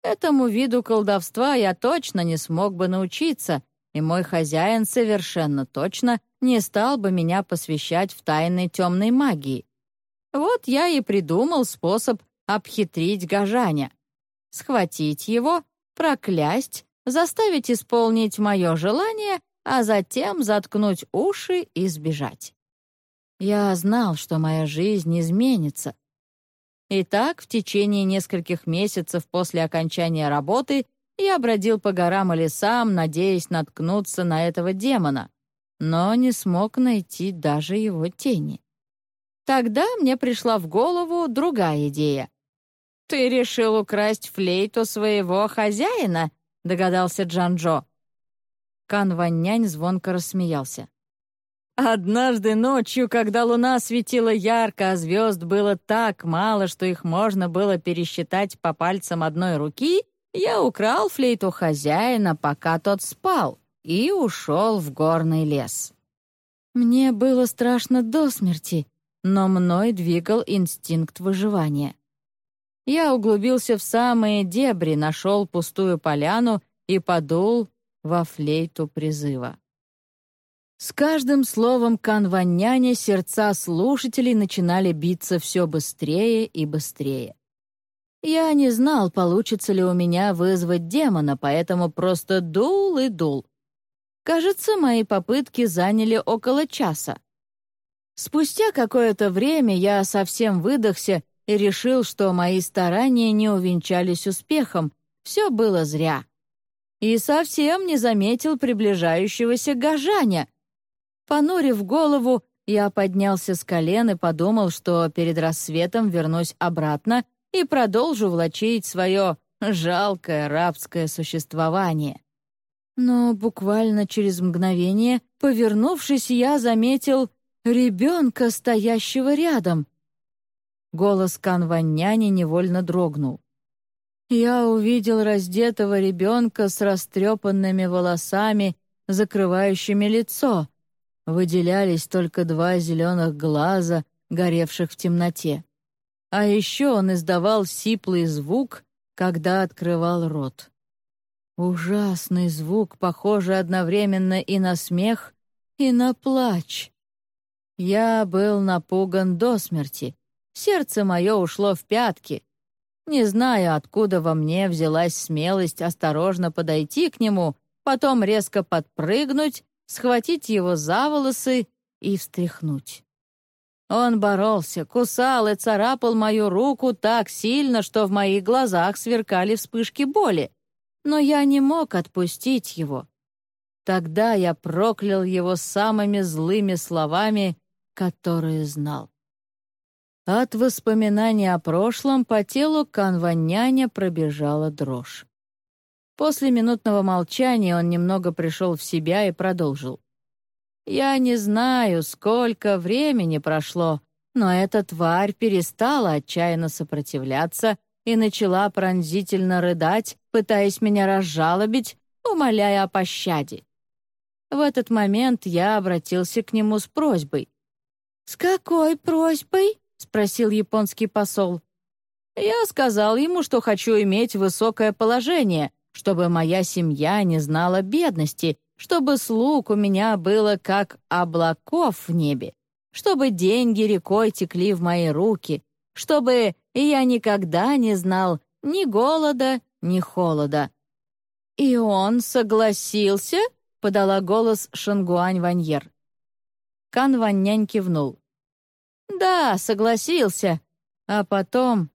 Этому виду колдовства я точно не смог бы научиться, и мой хозяин совершенно точно не стал бы меня посвящать в тайны темной магии. Вот я и придумал способ обхитрить Гажаня. Схватить его, проклясть, заставить исполнить мое желание, а затем заткнуть уши и сбежать. Я знал, что моя жизнь изменится. И так в течение нескольких месяцев после окончания работы я бродил по горам и лесам, надеясь наткнуться на этого демона, но не смог найти даже его тени. Тогда мне пришла в голову другая идея. «Ты решил украсть флейту своего хозяина?» — догадался Джанжо. Кан Ваннянь звонко рассмеялся. Однажды ночью, когда луна светила ярко, а звезд было так мало, что их можно было пересчитать по пальцам одной руки, я украл флейту хозяина, пока тот спал, и ушел в горный лес. Мне было страшно до смерти, но мной двигал инстинкт выживания. Я углубился в самые дебри, нашел пустую поляну и подул во флейту призыва. С каждым словом канваняня сердца слушателей начинали биться все быстрее и быстрее. Я не знал, получится ли у меня вызвать демона, поэтому просто дул и дул. Кажется, мои попытки заняли около часа. Спустя какое-то время я совсем выдохся и решил, что мои старания не увенчались успехом, все было зря. И совсем не заметил приближающегося гажаня. Понурив голову, я поднялся с колен и подумал, что перед рассветом вернусь обратно и продолжу влачить свое жалкое рабское существование. Но буквально через мгновение, повернувшись, я заметил ребенка, стоящего рядом. Голос канваняни невольно дрогнул. Я увидел раздетого ребенка с растрепанными волосами, закрывающими лицо. Выделялись только два зеленых глаза, горевших в темноте. А еще он издавал сиплый звук, когда открывал рот. Ужасный звук, похожий одновременно и на смех, и на плач. Я был напуган до смерти. Сердце мое ушло в пятки. Не знаю, откуда во мне взялась смелость осторожно подойти к нему, потом резко подпрыгнуть, схватить его за волосы и встряхнуть. Он боролся, кусал и царапал мою руку так сильно, что в моих глазах сверкали вспышки боли. Но я не мог отпустить его. Тогда я проклял его самыми злыми словами, которые знал. От воспоминаний о прошлом по телу канваняня пробежала дрожь. После минутного молчания он немного пришел в себя и продолжил. Я не знаю, сколько времени прошло, но эта тварь перестала отчаянно сопротивляться и начала пронзительно рыдать, пытаясь меня разжалобить, умоляя о пощаде. В этот момент я обратился к нему с просьбой. «С какой просьбой?» — спросил японский посол. Я сказал ему, что хочу иметь высокое положение, чтобы моя семья не знала бедности чтобы слуг у меня было как облаков в небе, чтобы деньги рекой текли в мои руки, чтобы я никогда не знал ни голода, ни холода. И он согласился? — подала голос Шангуань Ваньер. Кан Ваннянь кивнул. «Да, согласился. А потом...»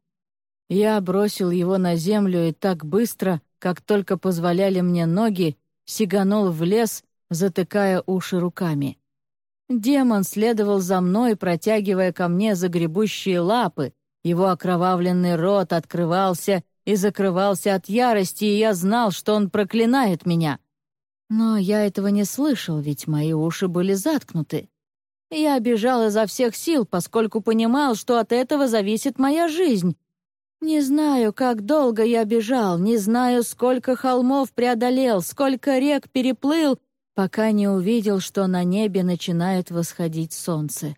Я бросил его на землю и так быстро, как только позволяли мне ноги, сиганул в лес, затыкая уши руками. Демон следовал за мной, протягивая ко мне загребущие лапы. Его окровавленный рот открывался и закрывался от ярости, и я знал, что он проклинает меня. Но я этого не слышал, ведь мои уши были заткнуты. Я бежал изо всех сил, поскольку понимал, что от этого зависит моя жизнь. Не знаю, как долго я бежал, не знаю, сколько холмов преодолел, сколько рек переплыл, пока не увидел, что на небе начинает восходить солнце.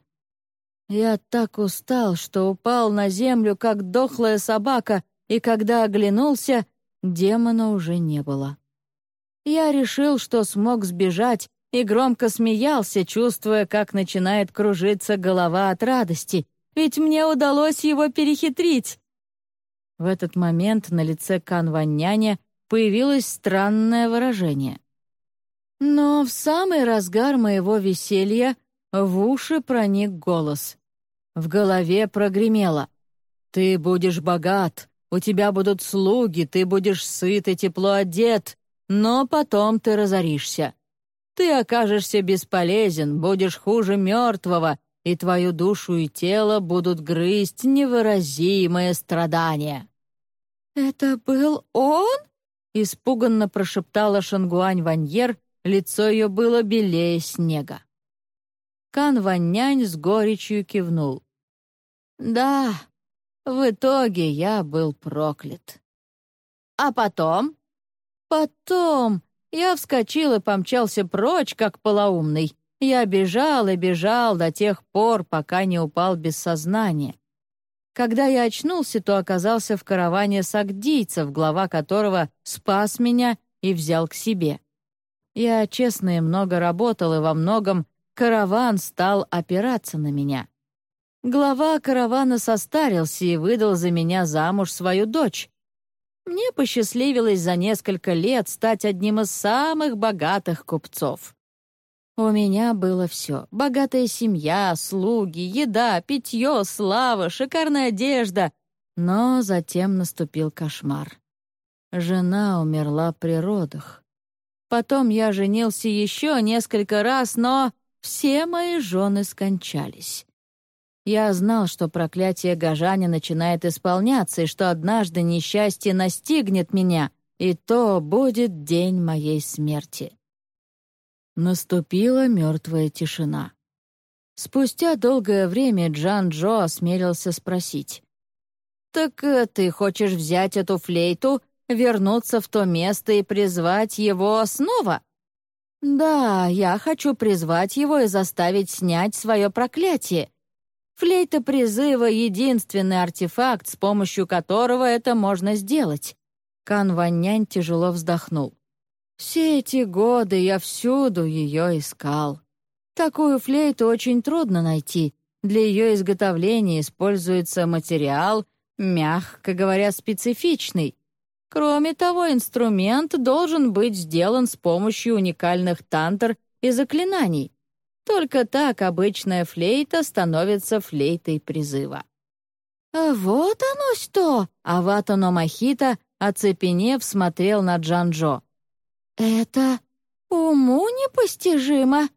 Я так устал, что упал на землю, как дохлая собака, и когда оглянулся, демона уже не было. Я решил, что смог сбежать, и громко смеялся, чувствуя, как начинает кружиться голова от радости, ведь мне удалось его перехитрить. В этот момент на лице Канваняня появилось странное выражение. Но в самый разгар моего веселья в уши проник голос. В голове прогремело. «Ты будешь богат, у тебя будут слуги, ты будешь сыт и тепло одет, но потом ты разоришься. Ты окажешься бесполезен, будешь хуже мертвого, и твою душу и тело будут грызть невыразимые страдания». «Это был он?» — испуганно прошептала Шангуань Ваньер, лицо ее было белее снега. Кан Ваннянь с горечью кивнул. «Да, в итоге я был проклят». «А потом?» «Потом я вскочил и помчался прочь, как полоумный. Я бежал и бежал до тех пор, пока не упал без сознания. Когда я очнулся, то оказался в караване сагдийцев, глава которого спас меня и взял к себе. Я честно и много работал, и во многом караван стал опираться на меня. Глава каравана состарился и выдал за меня замуж свою дочь, мне посчастливилось за несколько лет стать одним из самых богатых купцов. У меня было все — богатая семья, слуги, еда, питье, слава, шикарная одежда. Но затем наступил кошмар. Жена умерла при родах. Потом я женился еще несколько раз, но все мои жены скончались. Я знал, что проклятие Гажани начинает исполняться, и что однажды несчастье настигнет меня, и то будет день моей смерти. Наступила мертвая тишина. Спустя долгое время Джан Джо осмелился спросить. «Так э, ты хочешь взять эту флейту, вернуться в то место и призвать его снова?» «Да, я хочу призвать его и заставить снять свое проклятие», Флейта призыва — единственный артефакт, с помощью которого это можно сделать. Кан Ваннянь тяжело вздохнул. Все эти годы я всюду ее искал. Такую флейту очень трудно найти. Для ее изготовления используется материал, мягко говоря, специфичный. Кроме того, инструмент должен быть сделан с помощью уникальных тантр и заклинаний. Только так обычная флейта становится флейтой призыва. «А «Вот оно что!» — Авата Номахита, оцепенев, смотрел на Джанжо. «Это уму непостижимо!»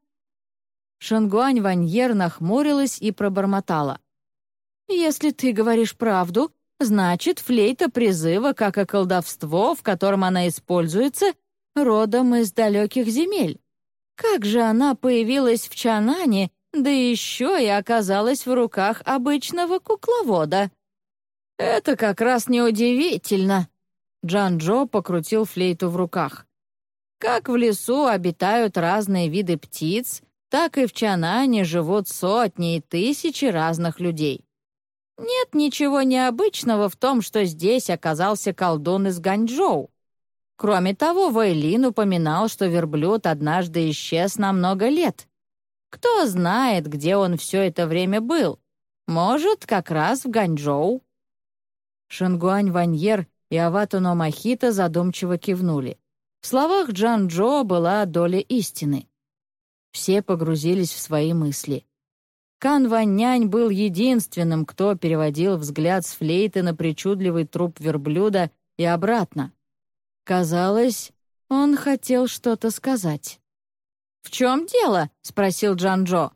Шангуань Ваньер нахмурилась и пробормотала. «Если ты говоришь правду, значит, флейта призыва, как и колдовство, в котором она используется, родом из далеких земель. Как же она появилась в Чанане, да еще и оказалась в руках обычного кукловода? Это как раз неудивительно. Джан-Джо покрутил флейту в руках. Как в лесу обитают разные виды птиц, так и в Чанане живут сотни и тысячи разных людей. Нет ничего необычного в том, что здесь оказался колдун из Ганчжоу. Кроме того, Вейлин упоминал, что верблюд однажды исчез на много лет. Кто знает, где он все это время был. Может, как раз в Ганчжоу. Шангуань Ваньер и Аватуно Махита задумчиво кивнули. В словах Джан-Джо была доля истины. Все погрузились в свои мысли. Кан Ваннянь был единственным, кто переводил взгляд с флейты на причудливый труп верблюда и обратно. Казалось, он хотел что-то сказать. «В чем дело?» — спросил Джан-Джо.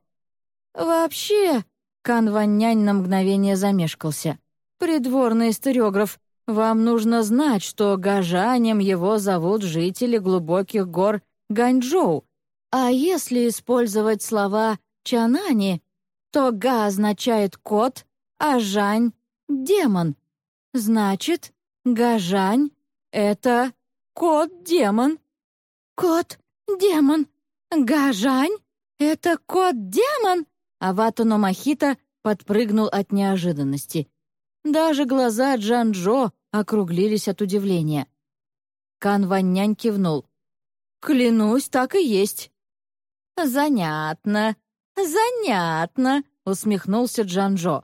«Вообще...» — Кан Ваннянь на мгновение замешкался. «Придворный историограф, вам нужно знать, что Гажанем его зовут жители глубоких гор Ганьчжоу. А если использовать слова «чанани», то «га» означает «кот», а «жань» — «демон». Значит, Гажань — это кот-демон. Кот-демон. Гажань — это кот-демон. Аватано Махита подпрыгнул от неожиданности. Даже глаза Джан-Джо округлились от удивления. Кан Ваннянь кивнул. «Клянусь, так и есть». «Занятно, занятно», — усмехнулся Джан-Джо.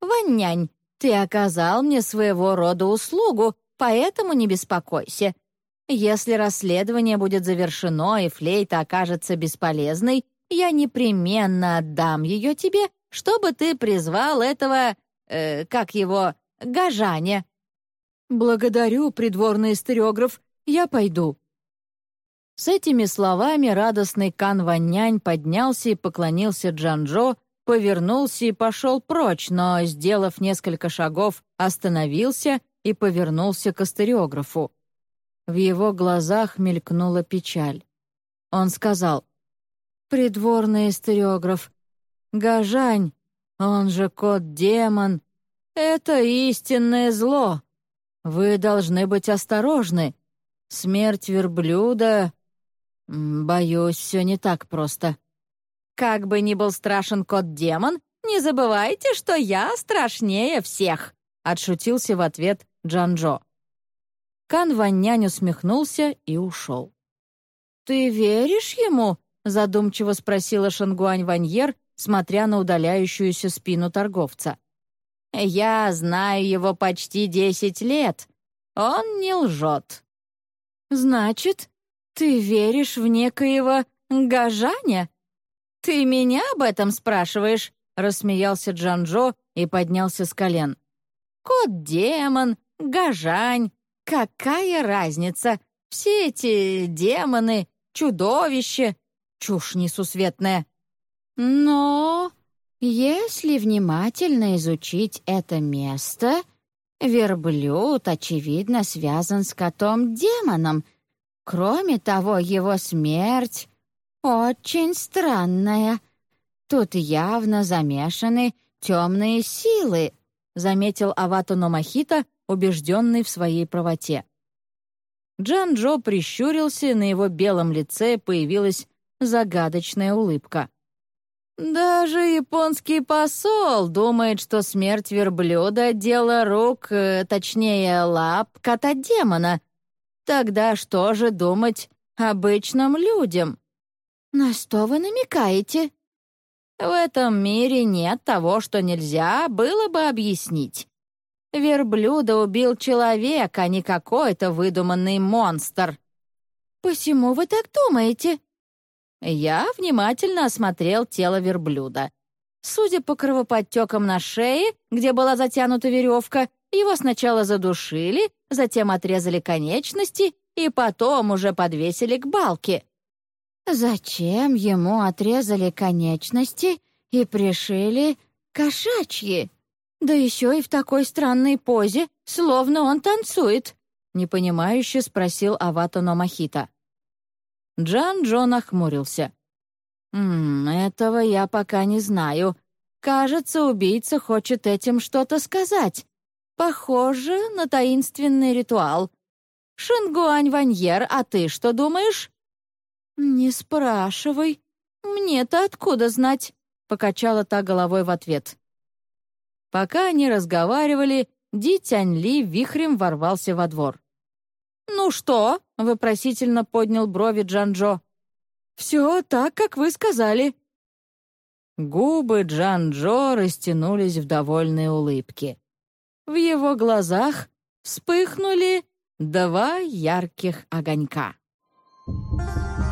«Ваннянь, ты оказал мне своего рода услугу, поэтому не беспокойся. Если расследование будет завершено и флейта окажется бесполезной, я непременно отдам ее тебе, чтобы ты призвал этого э, как его, Гажаня». «Благодарю, придворный историограф, я пойду». С этими словами радостный Кан поднялся и поклонился Джанжо, повернулся и пошел прочь, но, сделав несколько шагов, остановился и повернулся к историографу. В его глазах мелькнула печаль. Он сказал, «Придворный историограф, Гажань, он же кот-демон. Это истинное зло. Вы должны быть осторожны. Смерть верблюда... Боюсь, все не так просто. Как бы ни был страшен кот-демон, не забывайте, что я страшнее всех, отшутился в ответ Джанжо. Кан Ваннянь усмехнулся и ушел. «Ты веришь ему?» — задумчиво спросила Шангуань Ваньер, смотря на удаляющуюся спину торговца. «Я знаю его почти десять лет. Он не лжет». «Значит, ты веришь в некоего Гажаня?» «Ты меня об этом спрашиваешь?» — рассмеялся Джанжо и поднялся с колен. «Кот-демон, Гажань, какая разница? Все эти демоны, чудовища, чушь несусветная. Но если внимательно изучить это место, верблюд, очевидно, связан с котом-демоном. Кроме того, его смерть очень странная. Тут явно замешаны темные силы, заметил Аватуно Махита, убежденный в своей правоте. Джан Джо прищурился, на его белом лице появилась загадочная улыбка. Даже японский посол думает, что смерть верблюда — дело рук, э, точнее, лап кота-демона. Тогда что же думать обычным людям? На что вы намекаете? В этом мире нет того, что нельзя было бы объяснить. Верблюда убил человек, а не какой-то выдуманный монстр. Почему вы так думаете? Я внимательно осмотрел тело верблюда. Судя по кровоподтекам на шее, где была затянута веревка, его сначала задушили, затем отрезали конечности и потом уже подвесили к балке. Зачем ему отрезали конечности и пришили кошачьи? Да еще и в такой странной позе, словно он танцует, непонимающе спросил Аватано Махита. Джан Джо нахмурился. «М «Этого я пока не знаю. Кажется, убийца хочет этим что-то сказать. Похоже на таинственный ритуал. Шингуань Ваньер, а ты что думаешь?» «Не спрашивай. Мне-то откуда знать?» — покачала та головой в ответ. Пока они разговаривали, Ди Тянь Ли вихрем ворвался во двор. «Ну что?» — вопросительно поднял брови Джанжо. «Все так, как вы сказали». Губы Джанжо растянулись в довольной улыбке. В его глазах вспыхнули два ярких огонька. Thank you.